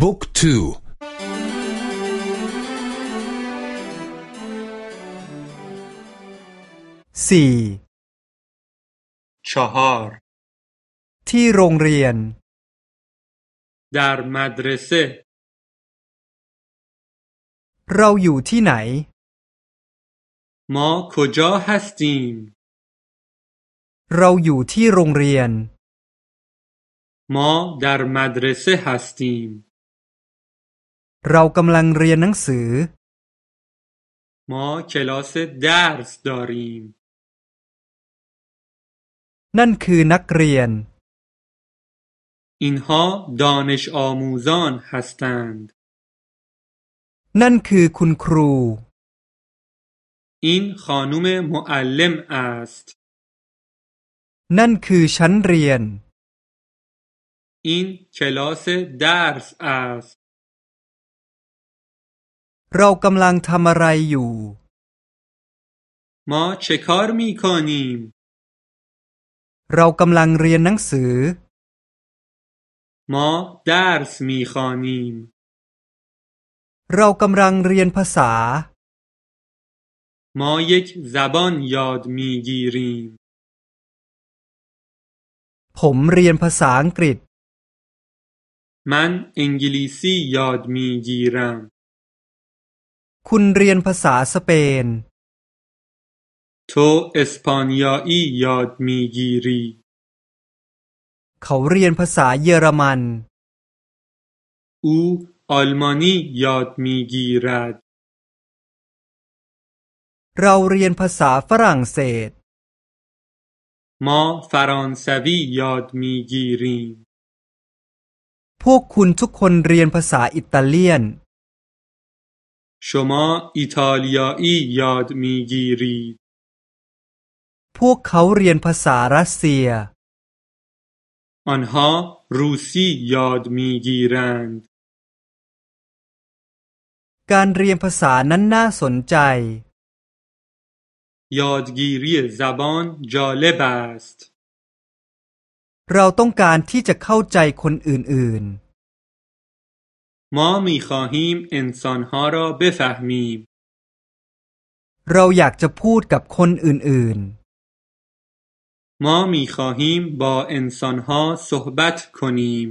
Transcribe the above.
บุ๊กทูสี่ชหารที่โรงเรียนดาร์มาดรเซเราอยู่ที่ไหนมาคจาฮัสตีมเราอยู่ที่โรงเรียนมอดาร์มาดรเซฮัสตีม รากำลังเรียนหนังสือ ما کلاس درس داریم นั่นคือนักเรียน اینها دانش آموزان هستند นั่นคือคุณครู این خانم معلم است นั่นคือชั้นเรียน این کلاس درس است เรากำลังทำอะไรอยู่ ما چه کار می کنیم เรากำลังเรียนหนังสือ ما درس می خوانیم เรากำลังเรียนภาษา ما یک زبان یاد می گیریم ผมเรียนภาษาอังกฤษ من انگلیسی یاد می گیرم คุณเรียนภาษาสเปน تو اسپانیایی یاد می گیری เขาเรียนภาษาเยอรมัน او آلمانی یاد می گیرد เราเรียนภาษาฝรั่งเศส ما فرانسوی یاد می گیریم พวกคุณทุกคนเรียนภาษาอิตาเลียน شما ایتالیایی یاد می گیرید พวกเขาเรียนภาษารัสเซีย آنها روسی یاد می گیرند การเรียนภาษานั้นน่าสนใจ یادگیری زبان جالب است เราต้องการที่จะเข้าใจคนอื่น ما می خواهیم انسانها را بفهمیم ๆ เราอยากจะพูดกับคนอื่น ما می خواهیم با انسانها صحبت کنیم